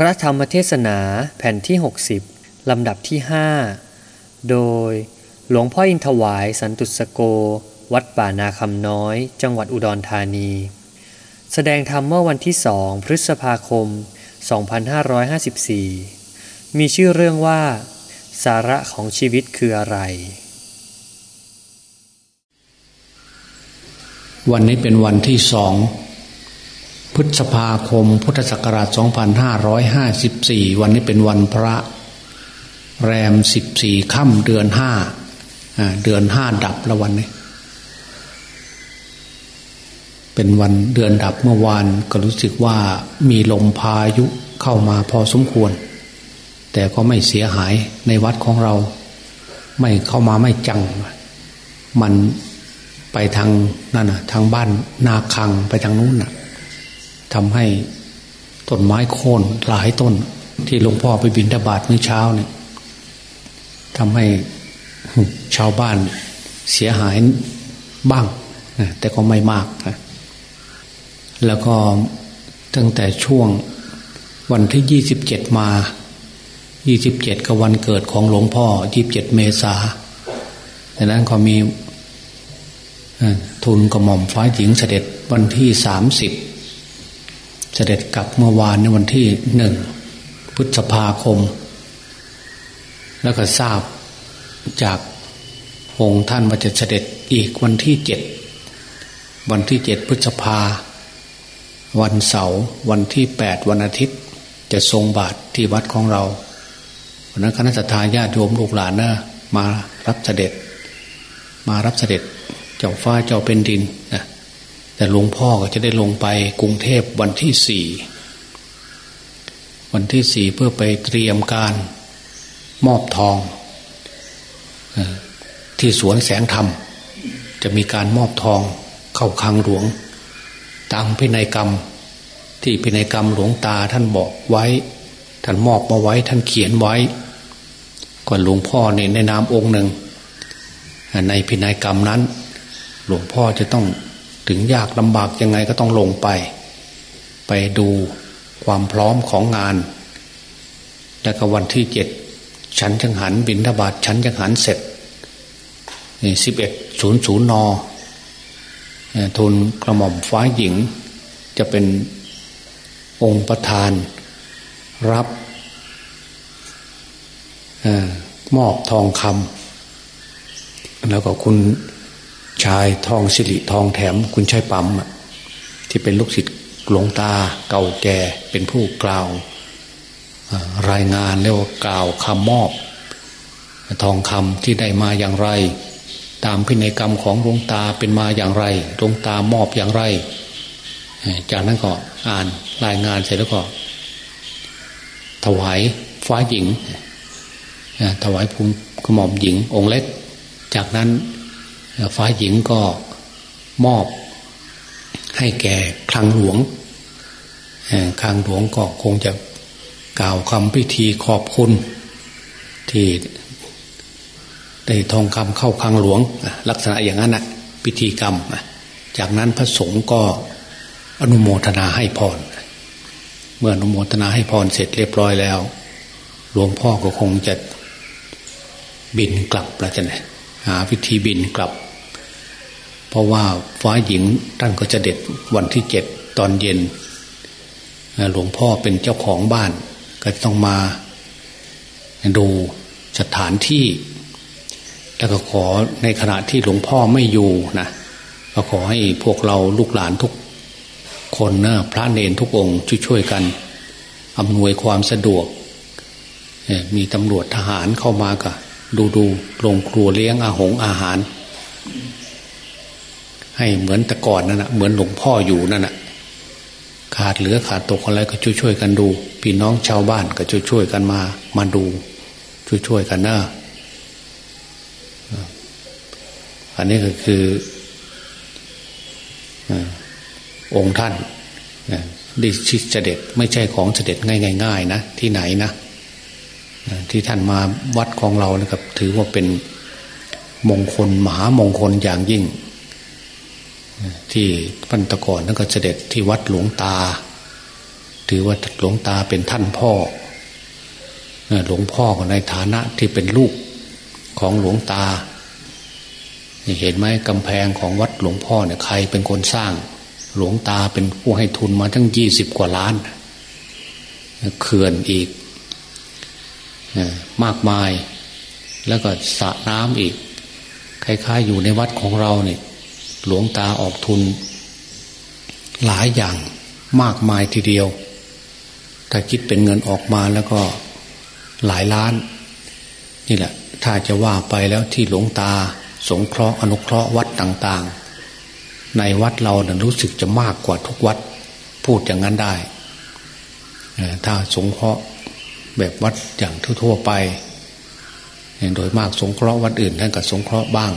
พระธรรมเทศนาแผ่นที่ 60 ลำดับที่ 5 โดยหลวงพ่ออินทวายสันตุสโก วัดป่านาคำน้อย จังหวัดอุดรธานี แสดงธรรมเมื่อวันที่สองพฤษภาคม 2554 มีชื่อเรื่องว่า สาระของชีวิตคืออะไร วันนี้เป็นวันที่สอง พฤษภาคม พุทธศักราช 2554 วันนี้เป็นวันพระแรม 14 ค่ำเดือนห้าเดือนห้าดับแล้ววันนี้ เป็นวันเดือนดับเมื่อวานก็รู้สึกว่ามีลมพายุเข้ามาพอสมควร แต่ก็ไม่เสียหายในวัดของเรา ไม่เข้ามาไม่จัง มันไปทางนั่นนะทางบ้านนาคังไปทางนู้นน่ะ ทำให้ต้นไม้โค่นหลายต้น ที่หลวงพ่อไปบินทบาทเมื่อเช้าเนี่ยทำให้ชาวบ้านเสียหายบ้าง แต่ก็ไม่มากนะแล้วก็ตั้งแต่ช่วงวันที่ยี่สิบเจ็ดมายี่สิบเจ็ดก็วันเกิดของหลวงพ่อยี่บเจ็ดเมษาดังนั้นก็มีทุนกระหม่อมฟ้าหญิงเสด็จวันที่สามสิบ เสด็จกลับเมื่อวานในวันที่หนึ่งพฤษภาคม แล้วก็ทราบจากองค์ท่านว่าจะเสด็จอีกวันที่เจ็ดวันที่เจ็ดพฤษภา วันเสาร์วันที่แปดวันอาทิตย์ จะทรงบาทที่วัดของเราวันนั้นคณะทาญาติโยมลูกหลานนะมารับเสด็จ มารับเสด็จเจ้าฟ้าเจ้าเป็นดินนะ แต่หลวงพ่อก็จะได้ลงไปกรุงเทพวันที่สี่วันที่สี่เพื่อไปเตรียมการมอบทองที่สวนแสงธรรม จะมีการมอบทองเข้าคังหลวง ตามพินัยกรรม ที่พินัยกรรมหลวงตาท่านบอกไว้ ท่านมอบมาไว้ท่านเขียนไว้ ก่อนหลวงพ่อในในนามองค์หนึ่ง ในพินัยกรรมนั้น หลวงพ่อจะต้อง ถึงยากลำบากยังไงก็ต้องลงไป ไปดูความพร้อมของงาน แล้วก็วันที่เจ็ดฉันจังหันบินทบาทฉันจังหันเสร็จสิบเอ็ดศูนย์ศูนย์นอทุนกระหม่อมฟ้าหญิง จะเป็นองค์ประธานรับมอบทองคำแล้วก็คุณ ชายทองสิริทองแถมคุณชายปั๊มที่เป็นลูกศิษย์หลวงตาเก่าแก่เป็นผู้กล่าวรายงานเรียกว่ากล่าวคำมอบ ทองคำที่ได้มาอย่างไร ตามพินัยกรรมของหลวงตาเป็นมาอย่างไรหลวงตามอบอย่างไร จากนั้นก็อ่านรายงานเสร็จแล้วก็ ถวายฟ้าหญิงถวายภูมิกระหม่อมหญิงองค์เล็ก จากนั้น ฟ้ายหญิงก็มอบให้แก่คลังหลวงคลังหลวงก็คงจะกล่าวคำพิธีขอบคุณ ที่ได้ทองคำเข้าคลังหลวง ลักษณะอย่างนั้นนะพิธีกรรม จากนั้นพระสงฆ์ก็อนุโมทนาให้พร เมื่ออนุโมทนาให้พรเสร็จเรียบร้อยแล้ว หลวงพ่อก็คงจะบินกลับแล้วจะไหนหาวิธีบินกลับ ราะว่าฟ้าหญิงท่านก็จะเด็ดวันที่เจ็ดตอนเย็นหลวงพ่อเป็นเจ้าของบ้าน ก็ต้องมาดูสถานที่ แล้วก็ขอในขณะที่หลวงพ่อไม่อยู่นะก็ขอให้พวกเราลูกหลานทุกคนนะพระเนรทุกองค์ช่วยๆกันอำนวยความสะดวก มีตำรวจทหารเข้ามาก็ดูดูลงครัวเลี้ยงอาหงอาหาร ให้เหมือนแต่ก่อนนั่นแหะเหมือนหลวงพ่ออยู่นั่นแหะขาดเหลือขาดตกอะไรก็ช่วยๆกันดู พี่น้องชาวบ้านก็ช่วยๆกันมา มาดู ช่วยๆกันนะอันนี้ก็คือองค์ท่านดิชิเสด็จไม่ใช่ของเสด็จง่ายๆนะที่ไหนนะที่ท่านมาวัดของเรานะครับ ถือว่าเป็นมงคลมหามงคลอย่างยิ่ง ที่พันตะกอนนั่นก็เสด็จที่วัดหลวงตา ถือว่าหลวงตาเป็นท่านพ่อหลวงพ่อในฐานะที่เป็นลูกของหลวงตา เห็นไหมกำแพงของวัดหลวงพ่อเนี่ยใครเป็นคนสร้าง หลวงตาเป็นผู้ให้ทุนมาทั้งยี่สิบกว่าล้านเขื่อนอีกมากมาย แล้วก็สระน้ำอีก คล้ายๆอยู่ในวัดของเราเนี่ย หลวงตาออกทุน หลายอย่างมากมายทีเดียว ถ้าคิดเป็นเงินออกมาแล้วก็หลายล้าน นี่แหละ ถ้าจะว่าไปแล้วที่หลวงตา สงเคราะห์อนุเคราะห์วัดต่าง ๆ ในวัดเรานะรู้สึกจะมากกว่าทุกวัด พูดอย่างนั้นได้ ถ้าสงเคราะห์แบบวัดอย่างทั่วๆไป โดยมากสงเคราะห์วัดอื่นท่านก็สงเคราะห์บ้าง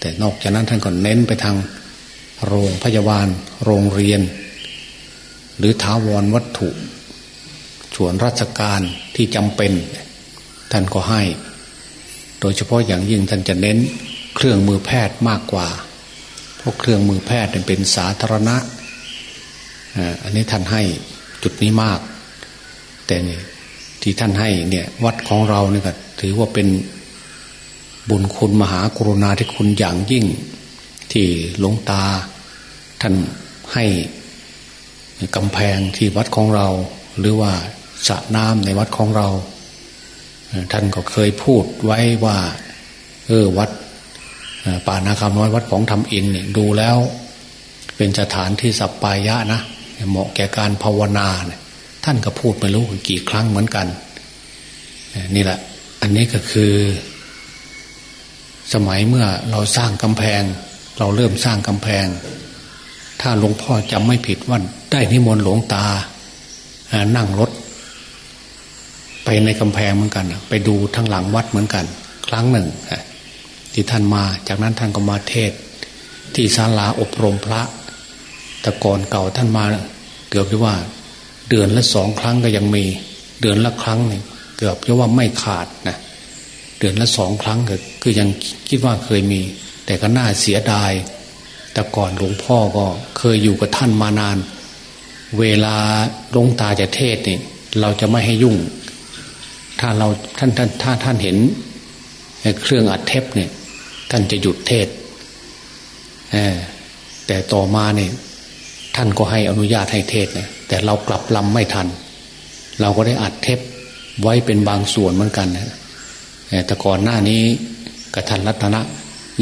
แต่นอกจากนั้นท่านก็เน้นไปทางโรงพยาบาล โรงเรียน หรือท้าวรวัตถุส่วนราชการที่จำเป็น ท่านก็ให้ โดยเฉพาะอย่างยิ่งท่านจะเน้นเครื่องมือแพทย์มากกว่าเพราะเครื่องมือแพทย์เป็นสาธารณะอันนี้ท่านให้จุดนี้มาก แต่ที่ท่านให้เนี่ยวัดของเราเนี่ยก็ถือว่าเป็น บุญคุณมหากรุณาธิคุณอย่างยิ่ง ที่หลวงตา ท่านให้กำแพงที่วัดของเรา หรือว่าสระน้ำในวัดของเรา ท่านก็เคยพูดไว้ว่า เออวัดป่านาคำน้อยวัดของทำอินเนี่ยดูแล้ว เป็นสถานที่สัปปายะนะเหมาะแก่การภาวนาเนี่ยท่านก็พูดไม่รู้กี่ครั้งเหมือนกัน นี่แหละ อันนี้ก็คือ สมัยเมื่อเราสร้างกำแพง เราเริ่มสร้างกำแพง ถ้าหลวงพ่อจำไม่ผิดว่าได้นิมนต์หลวงตา นั่งรถ ไปในกำแพงเหมือนกัน ไปดูทั้งหลังวัดเหมือนกัน ครั้งหนึ่งที่ท่านมาจากนั้นท่านก็มาเทศ ที่ศาลาอบรมพระแต่ก่อนเก่าท่านมาเกือบที่ว่า เดือนละสองครั้งก็ยังมี เดือนละครั้งเนี่ยเกือบจะว่าไม่ขาดนะ เดือนละสองครั้งก็คือยังคิดว่าเคยมี แต่ก็น่าเสียดาย แต่ก่อนหลวงพ่อก็เคยอยู่กับท่านมานาน เวลาลงตาจะเทศเนี่ยเราจะไม่ให้ยุ่ง ถ้าเราท่านท่านถ้าท่านเห็นเครื่องอัดเทปเนี่ย ท่านจะหยุดเทศแต่ต่อมาเนี่ยท่านก็ให้อนุญาตให้เทศนะแต่เรากลับลำไม่ทัน เราก็ได้อัดเทปไว้เป็นบางส่วนเหมือนกันนะ แต่ก่อนหน้านี้กระทันรัตนะ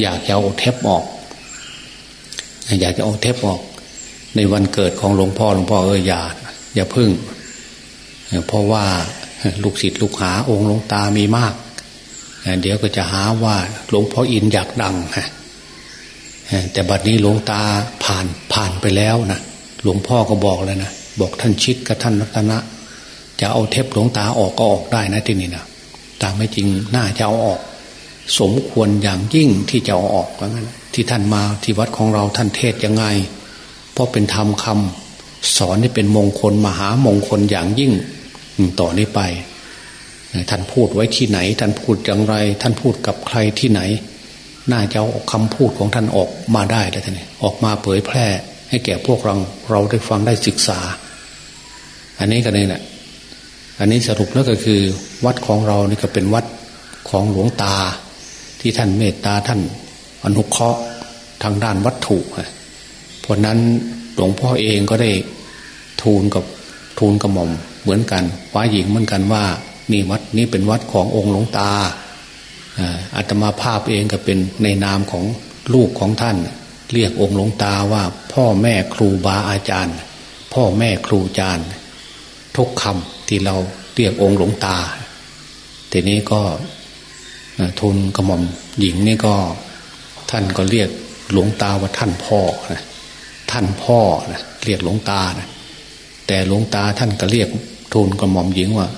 อยากจะเอาเทปออก อยากจะเอาเทปออก ในวันเกิดของหลวงพ่อหลวงพ่อเอออย่าอย่าพึ่ง เพราะว่าลูกศิษย์ลูกหาองค์หลวงตามีมาก เดี๋ยวก็จะหาว่าหลวงพ่ออินอยากดังฮะแต่บัดนี้หลวงตาผ่านผ่านไปแล้วนะหลวงพ่อก็บอกเลยนะบอกท่านชิดกับท่านรัตนะ จะเอาเทปหลวงตาออกก็ออกได้นะที่นี่นะ ตามไม่จริงน่าจะเอาออก สมควรอย่างยิ่งที่จะเอาออกว่างั้นที่ท่านมาที่วัดของเราท่านเทศยังไง เพราะเป็นธรรมคำสอนที่เป็นมงคลมหามงคลอย่างยิ่งต่อนี้ไป ท่านพูดไว้ที่ไหน ท่านพูดอย่างไร ท่านพูดกับใครที่ไหน น่าจะเอาคำพูดของท่านออกมาได้แล้วท่านออกมาเผยแพร่ ให้แก่พวกเราเราได้ฟังได้ศึกษา อันนี้ก็นี่แหละ อันนี้สรุปแล้วก็คือ วัดของเรานี่ก็เป็นวัดของหลวงตา ที่ท่านเมตตาท่านอนุเคราะห์ทางด้านวัตถุเพราะนั้นหลวงพ่อเองก็ได้ทูลกับทูลกระหม่อมเหมือนกันฟ้าหญิงเหมือนกันว่านี่วัดนี้เป็นวัดขององค์หลวงตาอาตมาภาพเองก็เป็นในนามของลูกของท่าน เรียกองค์หลวงตาว่า พ่อแม่ครูบาอาจารย์ พ่อแม่ครูอาจารย์ ทุกคำ ที่เราเรียกองค์หลวงตา ทีนี้ก็ทุนกระหม่อมหญิงนี่ก็ท่านก็เรียกหลวงตาว่าท่านพ่อนะท่านพ่อนะเรียกหลวงตานะแต่หลวงตาท่านก็เรียกทุนกระหม่อมหญิงว่า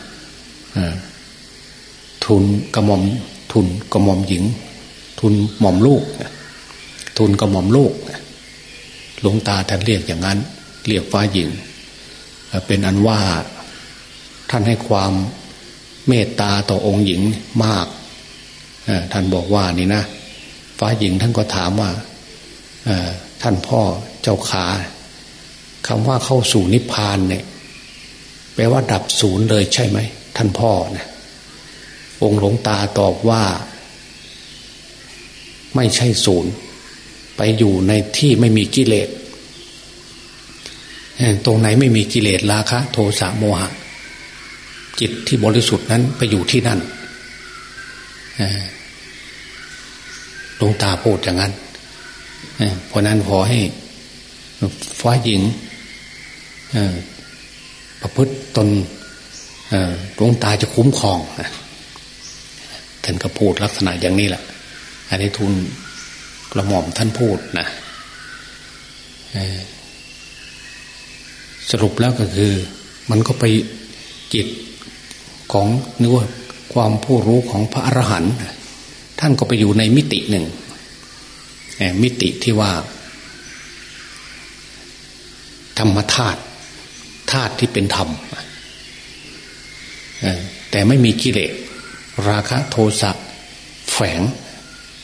ทุนกระหม่อมทุนกระหม่อมหญิง ทุนหม่อมลูกทุนกระหม่อมลูกหลวงตาท่านเรียกอย่างนั้น เรียกฟ้าหญิง เป็นอันว่า ท่านให้ความเมตตาต่อองค์หญิงมากท่านบอกว่านี่นะฟ้าหญิงท่านก็ถามว่าท่านพ่อเจ้าขาคำว่าเข้าสู่นิพพานเนี่ยแปลว่าดับศูนย์เลยใช่ไหมท่านพ่อนะองค์หลวงตาตอบว่า ไม่ใช่ศูนย์ ไปอยู่ในที่ไม่มีกิเลสตรงไหนไม่มีกิเลสราคะ โทสะโมหะ จิตที่บริสุทธิ์นั้นไปอยู่ที่นั่นหลวงตาพูดอย่างนั้นเพราะนั้นขอให้ฟ้าหญิงประพฤติตนหลวงตาจะคุ้มครองท่านก็พูดลักษณะอย่างนี้แหละ อันนี้ทุนกระหม่อมท่านพูดนะสรุปแล้วก็คือ มันก็ไปจิต ของนึกว่าความผู้รู้ของพระอรหันต์ท่านก็ไปอยู่ในมิติหนึ่งมิติที่ว่า ธรรมธาตุธาตุที่เป็นธรรมแต่ไม่มีกิเลสราคะโทสะแฝง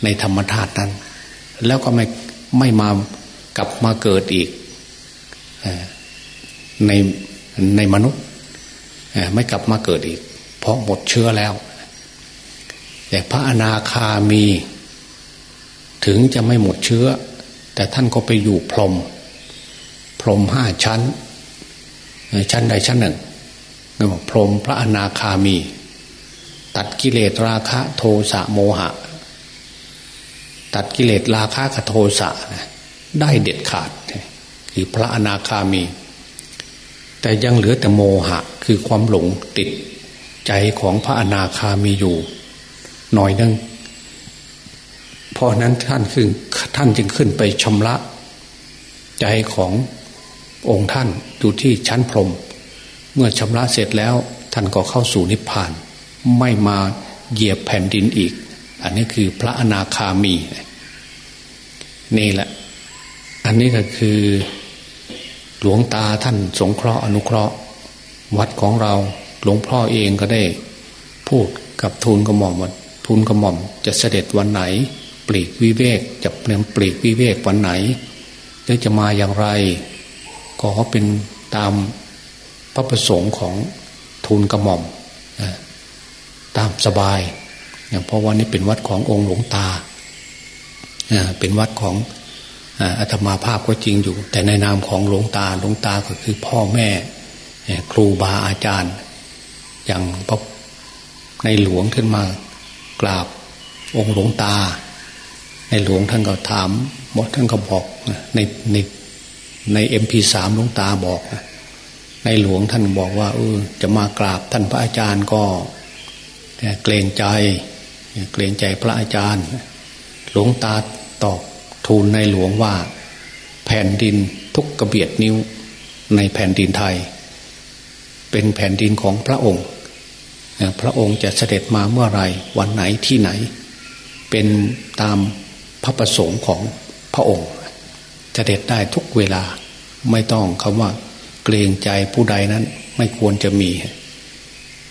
ในธรรมธาตุนั้น แล้วก็ไม่ไม่มากลับมาเกิดอีกในในมนุษย์ไม่กลับมาเกิดอีก ราะหมดเชื้อแล้ว แต่พระอนาคามี ถึงจะไม่หมดเชื้อ แต่ท่านก็ไปอยู่พรม พรมห้าชั้น ชั้นใดชั้นหนึ่งเรียกว่าพรมพระอนาคามี ตัดกิเลสราคะโทสะโมหะ ตัดกิเลสราคะกับโทสะได้เด็ดขาด คือพระอนาคามี แต่ยังเหลือแต่โมหะ คือความหลงติด ใจของพระอนาคามีอยู่หน่อยนึงเพราะนั้นท่านขึ้นท่านจึงขึ้นไปชำระ ใจขององค์ท่านอยู่ที่ชั้นพรม เมื่อชำระเสร็จแล้วท่านก็เข้าสู่นิพพาน ไม่มาเหยียบแผ่นดินอีก อันนี้คือพระอนาคามี นี่แหละ อันนี้ก็คือหลวงตาท่านสงเคราะห์อนุเคราะห์ วัดของเรา หลวงพ่อเองก็ได้ พูดกับทูลกระหม่อมว่าทูลกระหม่อมจะเสด็จวันไหน ปลีกวิเวกจะเนื่อปลีกวิเวกวันไหนหรือจะมาอย่างไรก็เป็นตามพระประสงค์ของทูลกระหม่อมตามสบาย อย่างเพราะว่านี้เป็นวัดขององค์หลวงตาเป็นวัดของอาตมาภาพก็จริงอยู่ แต่ในนามของหลวงตาหลวงตาก็คือพ่อแม่ครูบาอาจารย์ อย่างพระในหลวงขึ้นมากราบองค์หลวงตา ในหลวงท่านก็ถามหมดท่านก็บอกในในในเอ็มพีสามหลวงตาบอกในหลวงท่านบอกว่าเออจะมากราบท่านพระอาจารย์ก็เกรงใจ เกรงใจพระอาจารย์ หลวงตาตอบทูลในหลวงว่า แผ่นดินทุกกระเบียดนิ้วในแผ่นดินไทย เป็นแผ่นดินของพระองค์ พระองค์จะเสด็จมาเมื่อไรวันไหนที่ไหน เป็นตามพระประสงค์ของพระองค์เสด็จได้ทุกเวลาไม่ต้องคำว่า เกรงใจผู้ใดนั้นไม่ควรจะมี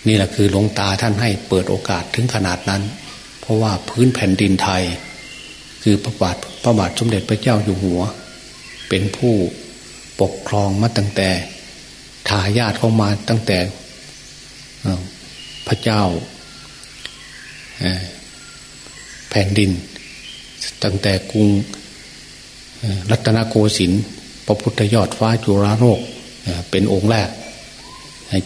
นี่แหละคือหลวงตาท่านให้เปิดโอกาสถึงขนาดนั้น เพราะว่าพื้นแผ่นดินไทย คือพระบาทพระบาทสมเด็จพระเจ้าอยู่หัว เป็นผู้ปกครองมาตั้งแต่ทายาทเข้ามาตั้งแต่ พระเจ้าแผ่นดิน ตั้งแต่กรุงรัตนโกสินทร์พระพุทธยอดฟ้าจุฬาโลกเป็นองค์แรก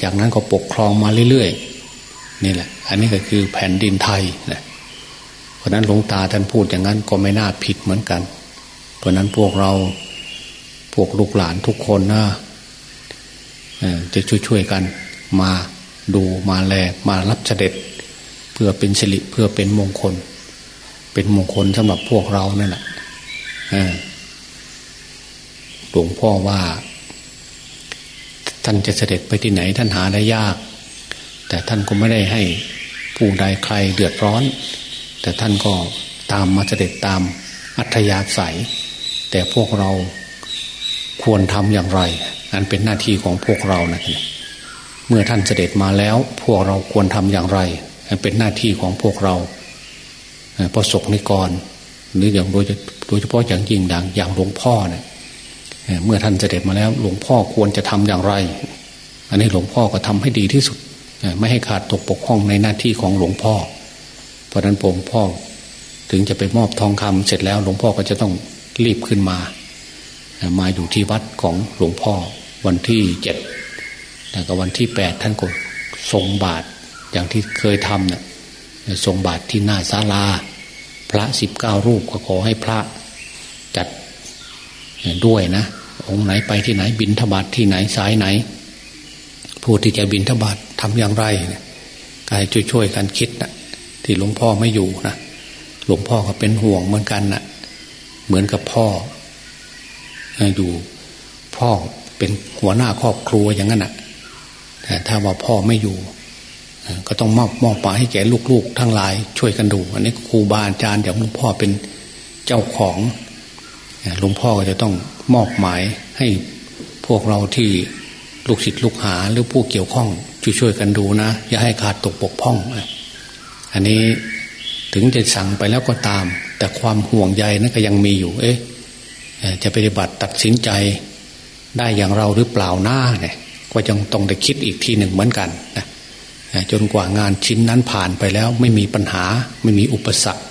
จากนั้นก็ปกครองมาเรื่อยๆนี่แหละ อันนี้ก็คือแผ่นดินไทยนะเพราะนั้นหลวงตาท่านพูดอย่างนั้นก็ไม่น่าผิดเหมือนกัน เพราะนั้นพวกเราพวกลูกหลานทุกคนนะจะช่วยๆกันมา ดูมาแลมารับเสด็จ เพื่อเป็นสิริเพื่อเป็นมงคล เป็นมงคลสำหรับพวกเรานั่นแหละหลวงพ่อว่า ท่านจะเสด็จไปที่ไหนท่านหาได้ยาก แต่ท่านก็ไม่ได้ให้ผู้ใดใครเดือดร้อน แต่ท่านก็ตามมาเสด็จตามอัธยาศัย แต่พวกเราควรทำอย่างไร อันเป็นหน้าที่ของพวกเรานะ เมื่อท่านเสด็จมาแล้ว พวกเราควรทำอย่างไร เป็นหน้าที่ของพวกเราประสบนิกร หรืออย่างโดยโดยเฉพาะอย่างยิ่งดังอย่างหลวงพ่อเนี่ยเมื่อท่านเสด็จมาแล้ว หลวงพ่อควรจะทำอย่างไร อันนี้หลวงพ่อก็ทำให้ดีที่สุด ไม่ให้ขาดตกปกห้องในหน้าที่ของหลวงพ่อ เพราะนั้นผมพ่อถึงจะไปมอบทองคำเสร็จแล้ว หลวงพ่อก็จะต้องรีบขึ้นมา มาอยู่ที่วัดของหลวงพ่อวันที่เจ็ด แล้วก็วันที่แปดท่านก็ทรงบาทอย่างที่เคยทำเนะ่ยทรงบาทที่หน้าศาลา พระสิบเก้ารูปก็ขอให้พระจัดด้วยนะ องค์ไหนไปที่ไหนบินทบาทที่ไหนสายไหน ผู้ที่จะบินทบาททำอย่างไรกายช่วยๆกันคิดนะที่หลวงพ่อไม่อยู่นะหลวงพ่อก็เป็นห่วงเหมือนกันนะ่ะ เหมือนกับพ่ออยู่พ่อเป็นหัวหน้าครอบครัวอย่างนั้นนะแต่ ถ้าว่าพ่อไม่อยู่ ก็ต้องมอบมอบปาให้แก่ลูกๆ ทั้งหลาย ช่วยกันดู อันนี้ครูบาอาจารย์อย่างหลวงพ่อเป็นเจ้าของหลวงพ่อก็จะต้องมอบหมายให้พวกเราที่ลูกศิษย์ลูกหาหรือผู้เกี่ยวข้องช่วยๆกันดูนะ อย่าให้ขาดตกปกพ่อง อันนี้ถึงจะสั่งไปแล้วก็ตาม แต่ความห่วงใยนั้นก็ยังมีอยู่ เอ๊ะจะปฏิบัติตัดสินใจได้อย่างเราหรือเปล่าหน้าเนี่ย ก็ยังต้องได้คิดอีกทีหนึ่งเหมือนกันนะจนกว่างานชิ้นนั้นผ่านไปแล้วไม่มีปัญหาไม่มีอุปสรรค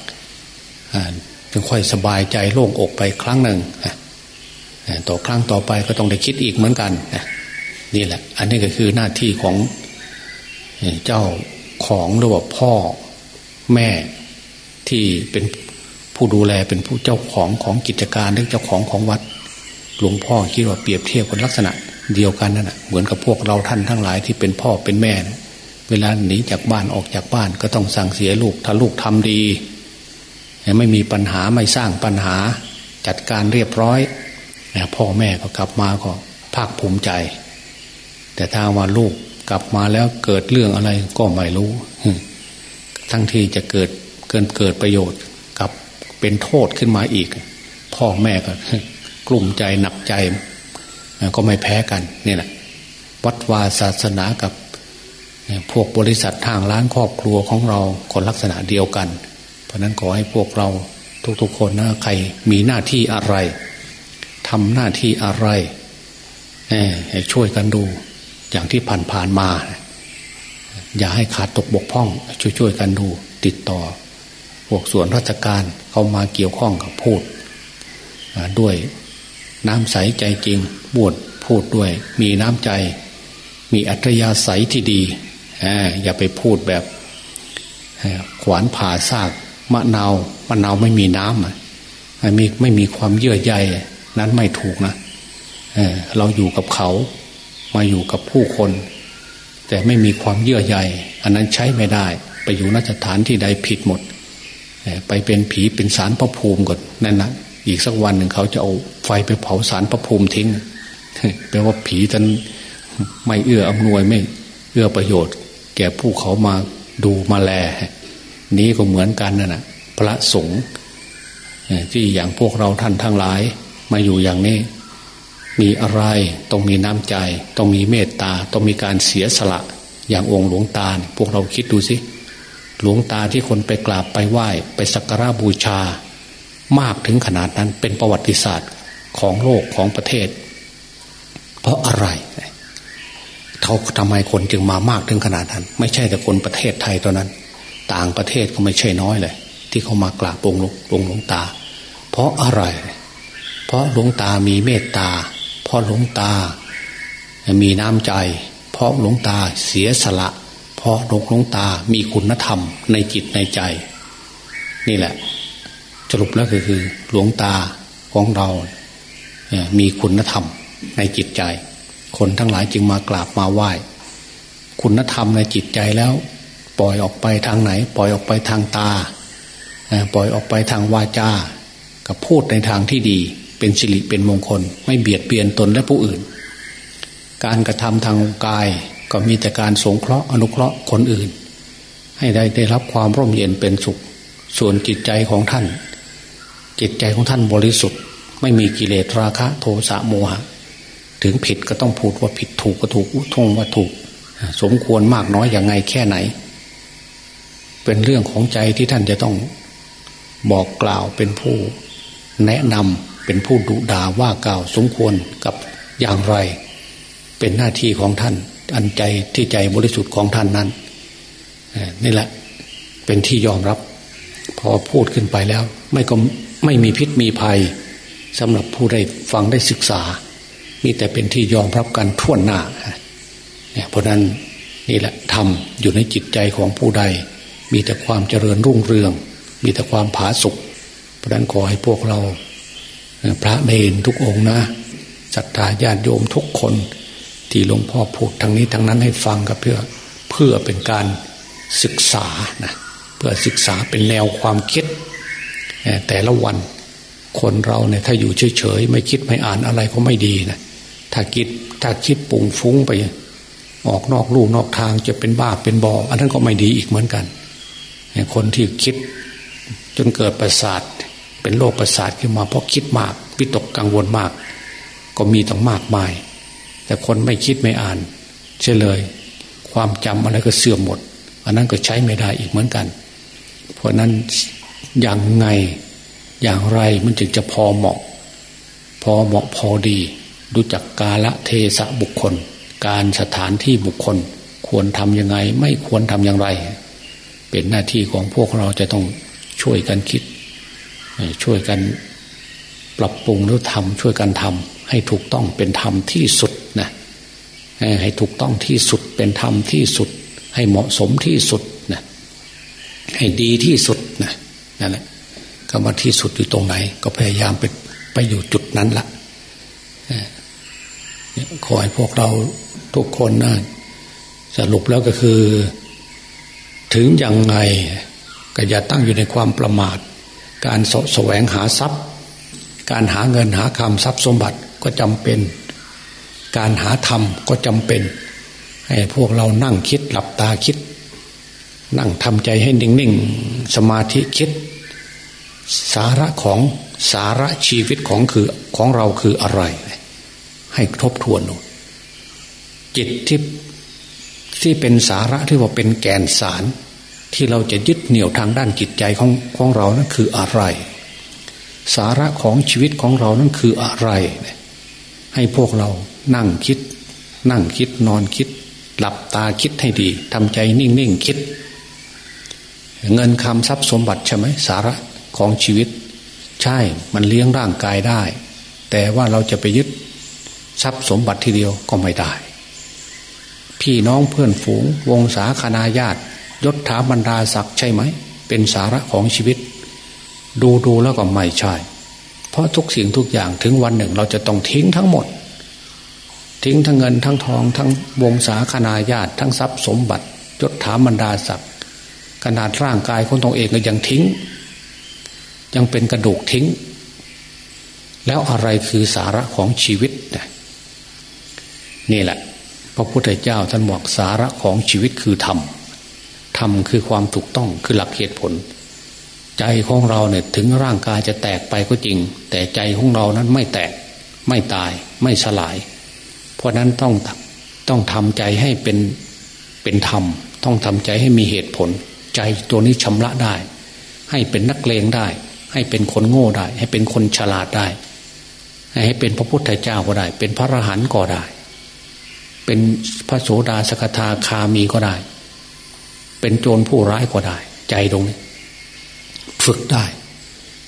จึงค่อยสบายใจโล่งอกไปครั้งหนึ่งต่อครั้งต่อไปก็ต้องได้คิดอีกเหมือนกันนี่แหละ อันนี้ก็คือหน้าที่ของเจ้าของหรือว่าพ่อแม่ที่เป็นผู้ดูแลเป็นผู้เจ้าของของกิจการหรือเจ้าของของวัด หลวงพ่อคิดว่าเปรียบเทียบกันลักษณะ เดียวกันนั่นแหะเหมือนกับพวกเราท่านทั้งหลายที่เป็นพ่อเป็นแม่นะเวลาหนีจากบ้านออกจากบ้านก็ต้องสั่งเสียลูกถ้าลูกทำดีไม่มีปัญหาไม่สร้างปัญหา จัดการเรียบร้อยพ่อแม่ก็กลับมาก็ภาคภูมิใจ แต่ถ้าว่าลูกกลับมาแล้วเกิดเรื่องอะไรก็ไม่รู้ ทั้งที่จะเกิดเกินเกิดประโยชน์กับเป็นโทษขึ้นมาอีก พ่อแม่ก็กลุ่มใจหนักใจ ก็ไม่แพ้กันนี่แหละวัดวาศาสนากับพวกบริษัททางร้านครอบครัวของเราคนลักษณะเดียวกัน เพราะนั้นขอให้พวกเราทุกๆคนนะใครมีหน้าที่อะไรทำหน้าที่อะไรให้ช่วยกันดู อย่างที่ผ่านๆมา อย่าให้ขาดตกบกพร่อง ช่วยๆกันดู ติดต่อ พวกส่วนราชการเข้ามาเกี่ยวข้องกับพูดด้วย น้ำใสใจจริงบวดพูดด้วย มีน้ำใจ มีอัตยาศัยที่ดีอย่าไปพูดแบบขวานผ่าซากมะนาวมะนาวไม่มีน้ำไม่มีไม่มีความเยื่อใยนั้นไม่ถูกนะเเราอยู่กับเขา มาอยู่กับผู้คน แต่ไม่มีความเยื่อใยอันนั้นใช้ไม่ได้ ไปอยู่นสถานที่ใดผิดหมด ไปเป็นผีเป็นสารพระภูมิก่อนนั่นนะ อีกสักวันหนึ่งเขาจะเอาไฟไปเผาสารพระภูมิทิ้งแปลว่าผีท่านไม่เอื้ออำนวยไม่เอื้อประโยชน์ แก่ผู้เขามาดูมาแล นี้ก็เหมือนกันนั่นแหะพระสงฆ์ที่อย่างพวกเราท่านทั้งหลาย มาอยู่อย่างนี้ มีอะไรต้องมีน้ำใจ ต้องมีเมตตา ต้องมีการเสียสละ อย่างองค์หลวงตา พวกเราคิดดูสิหลวงตาที่คนไปกราบไปไหว้ ไปสักการะบูชา มากถึงขนาดนั้นเป็นประวัติศาสตร์ของโลกของประเทศ เพราะอะไรเขาทำไมคนจึงมามากถึงขนาดนั้น ไม่ใช่แต่คนประเทศไทยเท่านั้น ต่างประเทศก็ไม่ใช่น้อยเลย ที่เขามากราบองค์หลวงตา เพราะอะไร เพราะหลวงตามีเมตตา เพราะหลวงตา มีน้ำใจ เพราะหลวงตาเสียสละ เพราะหลวงหลวงตามีคุณธรรมในจิตในใจ นี่แหละ สรุปแล้วก็คือหลวงตาของเรามีคุณธรรมในจิตใจ คนทั้งหลายจึงมากราบมาไหว้ คุณธรรมในจิตใจแล้ว ปล่อยออกไปทางไหน ปล่อยออกไปทางตา ปล่อยออกไปทางวาจา กับพูดในทางที่ดีเป็นสิริเป็นมงคล ไม่เบียดเบียนตนและผู้อื่น การกระทำทางกายก็มีแต่การสงเคราะห์อนุเคราะห์คนอื่น ให้ได้ได้รับความร่มเย็นเป็นสุข ส่วนจิตใจของท่าน จิตใจของท่านบริสุทธิ์ ไม่มีกิเลสราคะ โทสะโมหะ ถึงผิดก็ต้องพูดว่าผิดถูกก็ถูกทงว่าถูก สมควรมากน้อยอย่างไงแค่ไหน เป็นเรื่องของใจที่ท่านจะต้องบอกกล่าวเป็นผู้ แนะนำเป็นผู้ดุด่าว่ากล่าวสมควรกับอย่างไร เป็นหน้าที่ของท่าน อันใจที่ใจบริสุทธิ์ของท่านนั้นนี่แหละเป็นที่ยอมรับ พอพูดขึ้นไปแล้ว ไม่ก็ ไม่มีพิษมีภัยสำหรับผู้ได้ฟังได้ศึกษา มีแต่เป็นที่ยอมรับกันท่วนหน้าเนี่ยเพราะนั้นนี่แหละทำอยู่ในจิตใจของผู้ใด มีแต่ความเจริญรุ่งเรือง มีแต่ความผาสุกเพราะนั้นขอให้พวกเรา พระเนรทุกองนะศรัทธาญาติโยมทุกคน ที่หลวงพ่อพูดทางนี้ทางนั้นให้ฟังก็เพื่อเพื่อเป็นการศึกษานะเพื่อศึกษาเป็นแนวความคิด แต่ละวันคนเราเนี่ยถ้าอยู่เฉยๆไม่คิดไม่อ่านอะไรก็ไม่ดีนะถ้าคิดถ้าคิดปุ่งฟุ้งไป ออกนอกลู่นอกทางจะเป็นบ้าเป็นบออันนั้นก็ไม่ดีอีกเหมือนกัน คนที่คิดจนเกิดประสาท เป็นโรคประสาทขึ้นมาเพราะคิดมากวิตกกังวลมาก ก็มีต้องมากมาย แต่คนไม่คิดไม่อ่านเฉยเลย ความจำอะไรก็เสื่อมหมด อันนั้นก็ใช้ไม่ได้อีกเหมือนกัน เพราะนั้น อย่างไงอย่างไรมันจึงจะพอเหมาะ พอเหมาะพอดี รู้จักกาละเทศะบุคคล การสถานที่บุคคล ควรทำยังไง ไม่ควรทำอย่างไร เป็นหน้าที่ของพวกเราจะต้องช่วยกันคิด ช่วยกันปรับปรุงหรือทำช่วยกันทำให้ถูกต้องเป็นธรรมที่สุดนะให้ถูกต้องที่สุดเป็นธรรมที่สุด ให้เหมาะสมที่สุดนะให้ดีที่สุดนะ นั่นแหละคำว่าที่สุดอยู่ตรงไหน ก็พยายามไปไปอยู่จุดนั้นละขอให้พวกเราทุกคนนะสรุปแล้วก็คือ ถึงยังไงก็อย่าตั้งอยู่ในความประมาท การสแสวงหาทรัพย์ การหาเงินหาคำทรัพย์สมบัติก็จำเป็น การหาธรรมก็จำเป็น ให้พวกเรานั่งคิดหลับตาคิด นั่งทำใจให้นิ่งๆ สมาธิคิด สาระของสาระชีวิตของคือของเราคืออะไร ให้ทบทวนดูจิตที่ที่เป็นสาระที่ว่าเป็นแกนสาร ที่เราจะยึดเหนี่ยวทางด้านจิตใจของของเรานั้นคืออะไร สาระของชีวิตของเรานั้นคืออะไร ให้พวกเรานั่งคิด นั่งคิดนอนคิด หลับตาคิดให้ดีทำใจนิ่งๆคิด เงินคำทรัพย์สมบัติใช่ไหมสาระ ของชีวิต ใช่มันเลี้ยงร่างกายได้ แต่ว่าเราจะไปยึดทรัพย์สมบัติทีเดียวก็ไม่ได้ พี่น้องเพื่อนฝูง วงศาคณาญาติยศถาบรรดาศักดิ์ใช่ไหม เป็นสาระของชีวิต ดูดูแล้วก็ไม่ใช่ เพราะทุกสิ่งทุกอย่างถึงวันหนึ่งเราจะต้องทิ้งทั้งหมด ทิ้งทั้งเงินทั้งทอง ทั้งวงศาคณาญาติทั้งทรัพย์สมบัติยศถาบรรดาศักดิ์ขนาดร่างกายของตนเองก็ยังทิ้ง ยังเป็นกระดูกทิ้ง แล้วอะไรคือสาระของชีวิตนี่แหละ พระพุทธเจ้าท่านบอกสาระของชีวิตคือธรรมธรรมคือความถูกต้องคือหลักเหตุผล ใจของเราเนี่ยถึงร่างกายจะแตกไปก็จริง แต่ใจของเรานั้นไม่แตก ไม่ตายไม่สลาย เพราะนั้นต้องต้องทำใจให้เป็นเป็นธรรม ต้องทำใจให้มีเหตุผล ใจตัวนี้ชำระได้ ให้เป็นนักเลงได้ ให้เป็นคนโง่ได้ ให้เป็นคนฉลาดได้ ให้เป็นพระพุทธเจ้าก็ได้ เป็นพระอรหันต์ก็ได้ เป็นพระโสดาสกทาคามีก็ได้ เป็นโจรผู้ร้ายก็ได้ ใจตรงนี้ ฝึกได้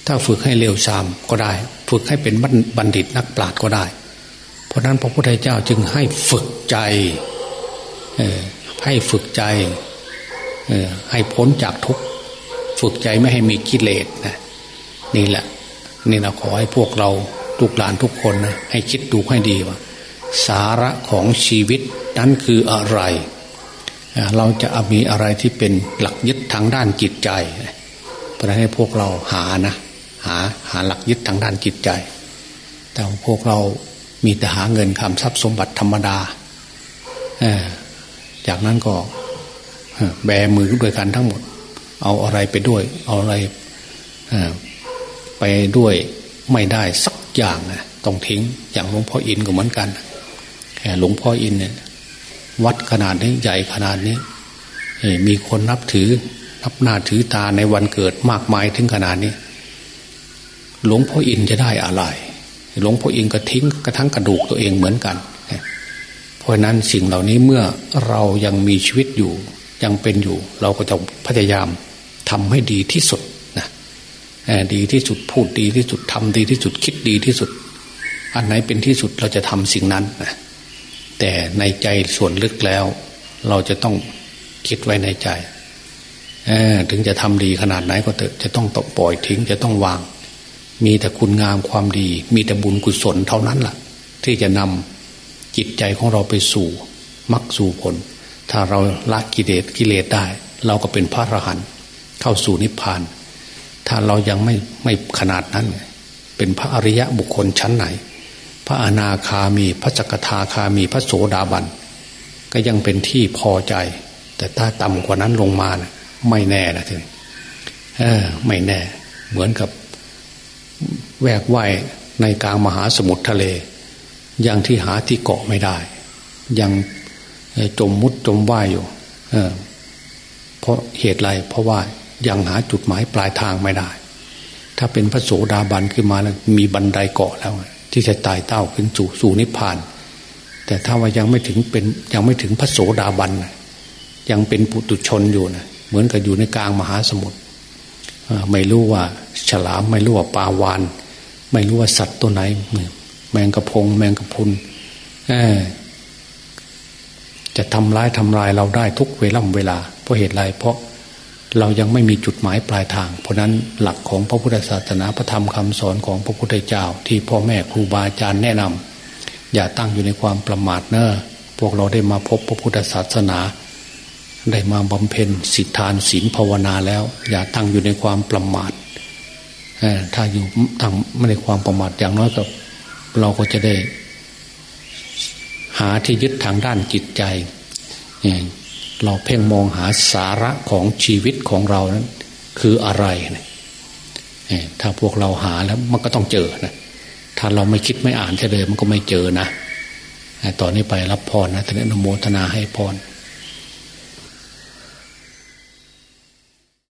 ถ้าฝึกให้เร็วซามก็ได้ ฝึกให้เป็นบัณฑิตนักปราชญ์ก็ได้ เพราะนั้นพระพุทธเจ้าจึงให้ฝึกใจให้ฝึกใจให้พ้นจากทุกฝึกใจไม่ให้มีกิเลสนะ นี่แหละ นี่นะขอให้พวกเราทุกหลานทุกคนนะให้คิดดูให้ดีว่า สาระของชีวิตนั้นคืออะไร เราจะมีอะไรที่เป็นหลักยึดทางด้านจิตใจเพราะนั้นให้พวกเราหานะหาหาหลักยึดทางด้านจิตใจ แต่พวกเรามีแต่หาเงินคำทรัพย์สมบัติธรรมดาจากนั้นก็แบมือด้วยกันทั้งหมด เอาอะไรไปด้วย เอาอะไร ไปด้วยไม่ได้สักอย่างนะต้องทิ้งอย่างหลวงพ่ออินก็เหมือนกันหลวงพ่ออินเนี่ยวัดขนาดนี้ใหญ่ขนาดนี้มีคนนับถือนับหน้าถือตาในวันเกิดมากมายถึงขนาดนี้ หลวงพ่ออินจะได้อะไร หลวงพ่ออินก็ทิ้งกระทั่งกระดูกตัวเองเหมือนกัน เพราะนั้นสิ่งเหล่านี้เมื่อเรายังมีชีวิตอยู่ยังเป็นอยู่ เราก็จะพยายามทำให้ดีที่สุด ดีที่สุดพูดดีที่สุดทำดีที่สุดคิดดีที่สุด อันไหนเป็นที่สุดเราจะทำสิ่งนั้นนะแต่ในใจส่วนลึกแล้ว เราจะต้องคิดไว้ในใจถึงจะทำดีขนาดไหนก็เถอะจะต้องตปล่อยทิ้งจะต้องวาง มีแต่คุณงามความดี มีแต่บุญกุศลเท่านั้นละ่ะ ที่จะนำจิตใจของเราไปสู่มรรคสู่ผล ถ้าเราละกิเลสกิเลสได้ เราก็เป็นพระอรหันต์เข้าสู่นิพพาน ถ้าเรายังไม่ไม่ขนาดนั้น เป็นพระอริยะบุคคลชั้นไหน พระอนาคามีพระจักทาคามีพระโสดาบัน ก็ยังเป็นที่พอใจ แต่ถ้าต่ำกว่านั้นลงมานะไม่แน่นะทีนี้ไม่แน่ เหมือนกับแวกว่ายในกลางมหาสมุทรทะเล ยังที่หาที่เกาะไม่ได้ ยังจมมุดจมว่ายอยู่ เออเพราะเหตุไรเพราะว่า ยังหาจุดหมายปลายทางไม่ได้ ถ้าเป็นพระโสดาบันขึ้นมาแล้วมีบันไดเกาะแล้ว ที่จะตายเต้าขึ้นสู่สู่นิพพาน แต่ถ้าว่ายังไม่ถึงเป็นยังไม่ถึงพระโสดาบันยังเป็นปุตุชนอยู่นะเหมือนกับอยู่ในกลางมหาสมุทรไม่รู้ว่าฉลามไม่รู้ว่าปลาวานไม่รู้ว่าสัตว์ตัวไหน แมงกระพง แมงกระพุนจะทำร้ายทำลายเราได้ทุกเวล่ำเวลา เพราะเหตุไรเพราะ เรายังไม่มีจุดหมายปลายทาง เพราะนั้นหลักของพระพุทธศาสนาพระธรรมคำสอนของพระพุทธเจ้า ที่พ่อแม่ครูบาอาจารย์แนะนำอย่าตั้งอยู่ในความประมาทเนอะพวกเราได้มาพบพระพุทธศาสนา ได้มาบำเพ็ญสิทธานศีลภาวนาแล้ว อย่าตั้งอยู่ในความประมาทถ้าอยู่ตั้งไม่ในความประมาทอย่างน้อยกับเราก็จะได้ หาที่ยึดทางด้านจิตใจ เราเพ่งมองหาสาระของชีวิตของเรานั้น คืออะไรนะถ้าพวกเราหาแล้วมันก็ต้องเจอนะถ้าเราไม่คิดไม่อ่านเฉยมันก็ไม่เจอนะตอนนี้ไปรับพรนะท่านนโมทนาให้พร